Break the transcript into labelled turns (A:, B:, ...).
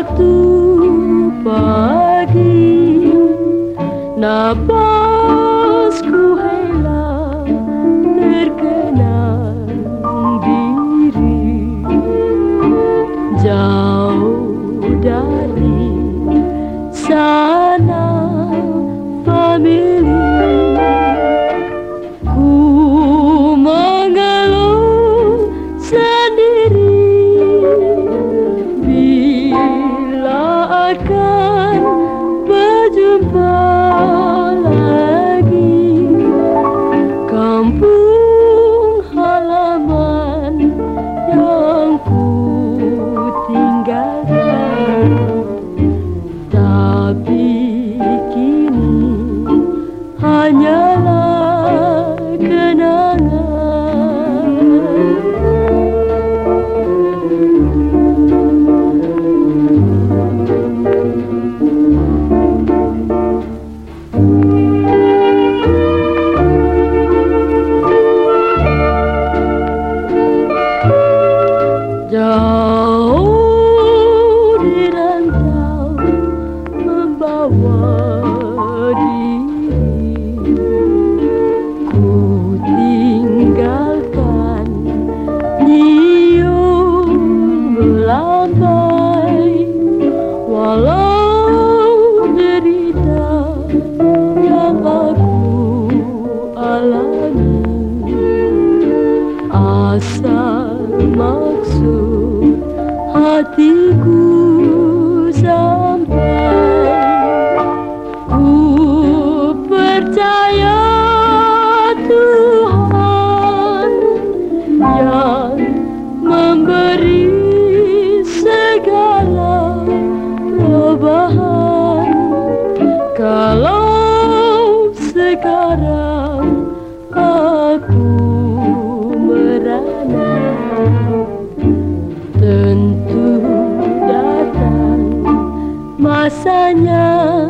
A: waktu pagi napasku hebat Bila Asal maksud hatiku Untuk datang masanya.